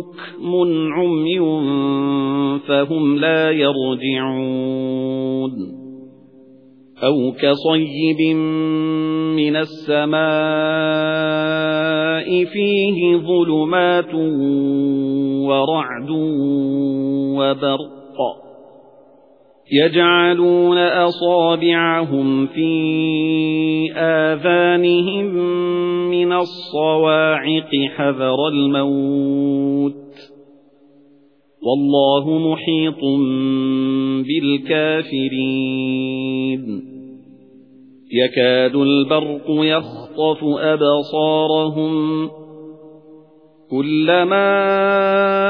بُكْمٌ عُمْيٌ فَهُمْ لَا يَرْجِعُونَ. أَوْ كَصَيِّبٍ مِنَ السَّمَاءِ فِيهِ ظُلُمَاتٌ وَرَعْدٌ وَبَرْقٌ. يَجْعَلُونَ أَصَابِعَهُمْ فِي آذَانِهِمْ مِنَ الصَّوَاعِقِ حَذَرَ الْمَوْتِ وَاللَّهُ مُحِيطٌ بِالْكَافِرِينَ. يَكَادُ الْبَرْقُ يَخْطَفُ أَبْصَارَهُمْ كُلَّمَا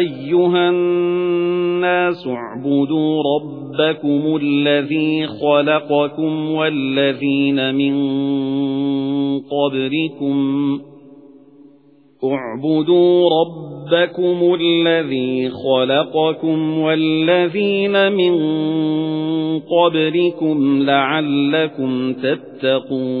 أَيُّهَا النَّاسُ اعْبُدُوا رَبَّكُمُ الَّذِي خَلَقَكُمْ وَالَّذِينَ مِن قَبْلِكُمْ اعْبُدُوا رَبَّكُمُ الَّذِي خَلَقَكُمْ وَالَّذِينَ مِن قَبْلِكُمْ لَعَلَّكُمْ تَتَّقُونَ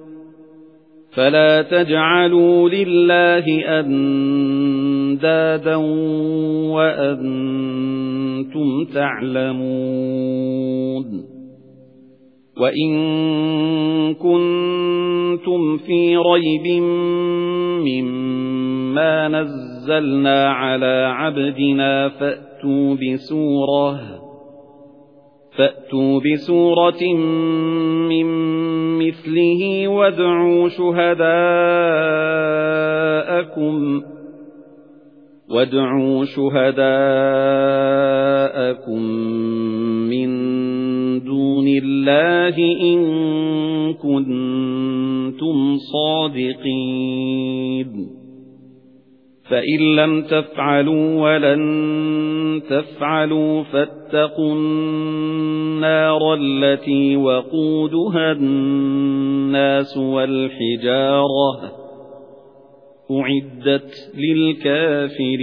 فَلَا تَجْعَلُوا لِلَّهِ أَندَادًا وَأَنتُمْ تَعْلَمُونَ. وَإِن كُنتُمْ فِي رَيْبٍ مِّمَّا نَزَّلْنَا عَلَى عَبْدِنَا فَأْتُوا بِسُورَةٍ فَأْتُوا بِسُورَةٍ مِّن مِّثْلِهِ وَادْعُوا شُهَدَاءَكُمْ وَادْعُوا شُهَدَاءَكُمْ مِن دُونِ اللَّهِ إِن كُنتُمْ صَادِقِينَ. فَإِن لَّمْ تَفْعَلُوا وَلَن تَفْعَلُوا فَاتَّقُوا النَّارَ الَّتِي وَقُودُهَا النَّاسُ وَالْحِجَارَةُ أُعِدَّتْ لِلْكَافِرِينَ.